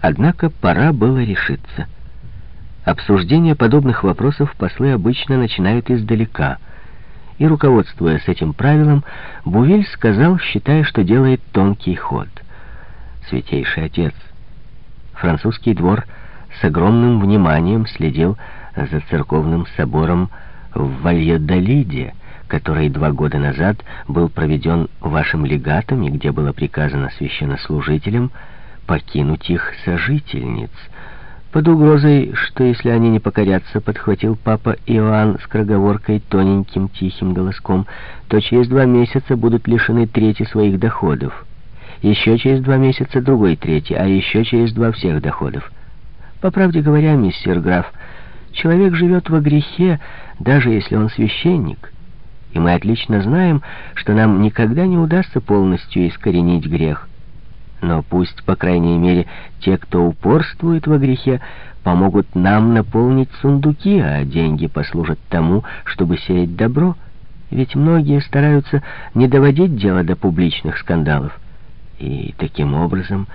Однако пора было решиться. Обсуждение подобных вопросов послы обычно начинают издалека. И, руководствуясь этим правилом, Бувиль сказал, считая, что делает тонкий ход. «Святейший отец, французский двор с огромным вниманием следил за церковным собором в Вальедолиде, который два года назад был проведен вашим легатом и где было приказано священнослужителям покинуть их сожительниц. Под угрозой, что если они не покорятся, подхватил папа Иоанн с кроговоркой тоненьким тихим голоском, то через два месяца будут лишены трети своих доходов. Еще через два месяца другой трети, а еще через два всех доходов. По правде говоря, мистер граф, человек живет во грехе, даже если он священник. И мы отлично знаем, что нам никогда не удастся полностью искоренить грех. Но пусть, по крайней мере, те, кто упорствует во грехе, помогут нам наполнить сундуки, а деньги послужат тому, чтобы сеять добро. Ведь многие стараются не доводить дело до публичных скандалов. И таким образом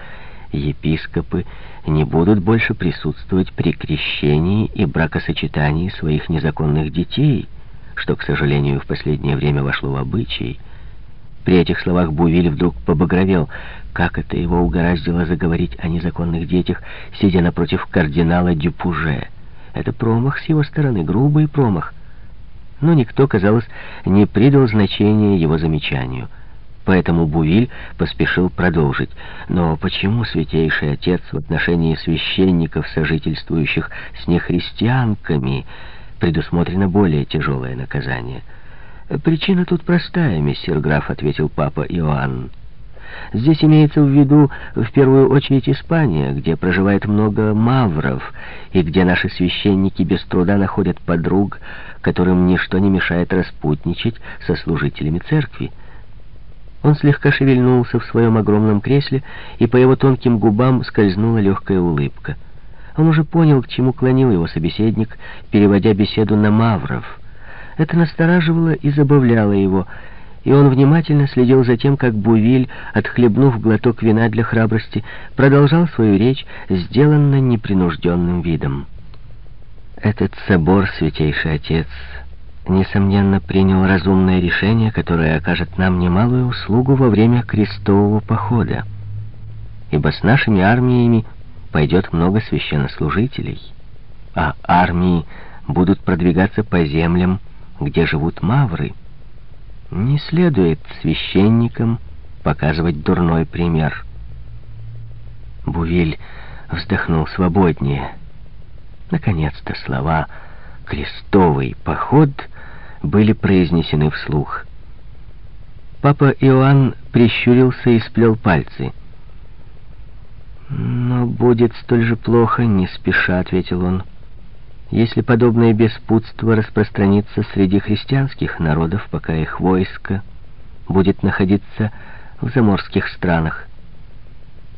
епископы не будут больше присутствовать при крещении и бракосочетании своих незаконных детей, что, к сожалению, в последнее время вошло в обычай. При этих словах Бувиль вдруг побагровел. Как это его угораздило заговорить о незаконных детях, сидя напротив кардинала Дюпуже? Это промах с его стороны, грубый промах. Но никто, казалось, не придал значения его замечанию. Поэтому Бувиль поспешил продолжить. Но почему Святейший Отец в отношении священников, сожительствующих с нехристианками, предусмотрено более тяжелое наказание? «Причина тут простая, мистер граф», — ответил папа Иоанн. Здесь имеется в виду в первую очередь Испания, где проживает много мавров, и где наши священники без труда находят подруг, которым ничто не мешает распутничать со служителями церкви. Он слегка шевельнулся в своем огромном кресле, и по его тонким губам скользнула легкая улыбка. Он уже понял, к чему клонил его собеседник, переводя беседу на мавров. Это настораживало и забавляло его, и он внимательно следил за тем, как Бувиль, отхлебнув глоток вина для храбрости, продолжал свою речь, сделанно непринужденным видом. «Этот собор, Святейший Отец...» несомненно, принял разумное решение, которое окажет нам немалую услугу во время крестового похода. Ибо с нашими армиями пойдет много священнослужителей, а армии будут продвигаться по землям, где живут мавры. Не следует священникам показывать дурной пример. Бувиль вздохнул свободнее. Наконец-то слова «крестовый поход» были произнесены вслух. Папа Иоанн прищурился и сплел пальцы. «Но будет столь же плохо, не спеша», — ответил он, «если подобное беспутство распространится среди христианских народов, пока их войско будет находиться в заморских странах.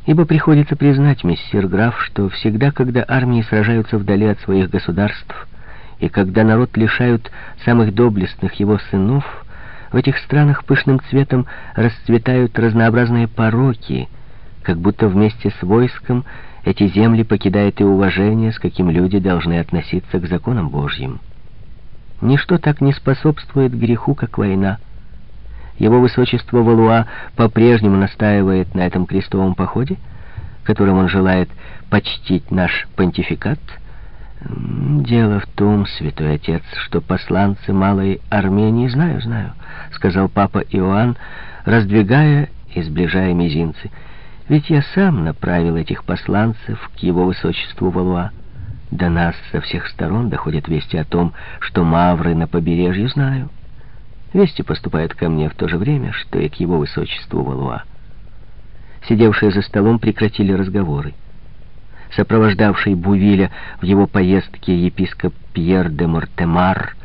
Ибо приходится признать, миссир граф, что всегда, когда армии сражаются вдали от своих государств, и когда народ лишают самых доблестных его сынов, в этих странах пышным цветом расцветают разнообразные пороки, как будто вместе с войском эти земли покидает и уважение, с каким люди должны относиться к законам Божьим. Ничто так не способствует греху, как война. Его высочество Валуа по-прежнему настаивает на этом крестовом походе, которым он желает почтить наш понтификат — «Дело в том, святой отец, что посланцы Малой Армении, знаю, знаю», — сказал папа Иоанн, раздвигая и сближая мизинцы. «Ведь я сам направил этих посланцев к его высочеству Валуа. До нас со всех сторон доходят вести о том, что мавры на побережье знаю. Вести поступают ко мне в то же время, что и к его высочеству Валуа». Сидевшие за столом прекратили разговоры сопровождавший Бувиля в его поездке епископ Пьер де Мортемар,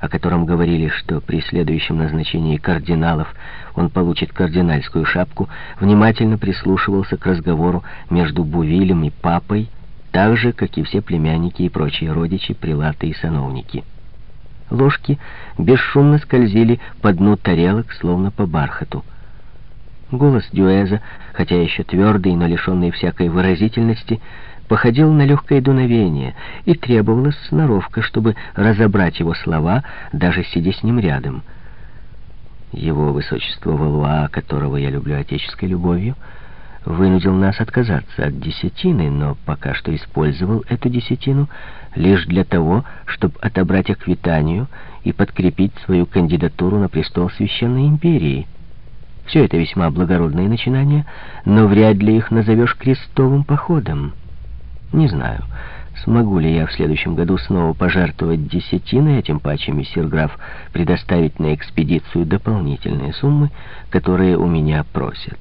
о котором говорили, что при следующем назначении кардиналов он получит кардинальскую шапку, внимательно прислушивался к разговору между Бувилем и папой, так же, как и все племянники и прочие родичи, прилаты и сановники. Ложки бесшумно скользили по дну тарелок, словно по бархату. Голос Дюэза, хотя еще твердый, но лишенный всякой выразительности, походил на легкое дуновение, и требовалась сноровка, чтобы разобрать его слова, даже сидя с ним рядом. Его высочество Валуа, которого я люблю отеческой любовью, вынудил нас отказаться от десятины, но пока что использовал эту десятину лишь для того, чтобы отобрать аквитанию и подкрепить свою кандидатуру на престол Священной Империи. Все это весьма благородные начинания, но вряд ли их назовешь крестовым походом. Не знаю, смогу ли я в следующем году снова пожертвовать десятиной, а тем паче мессир граф предоставить на экспедицию дополнительные суммы, которые у меня просят».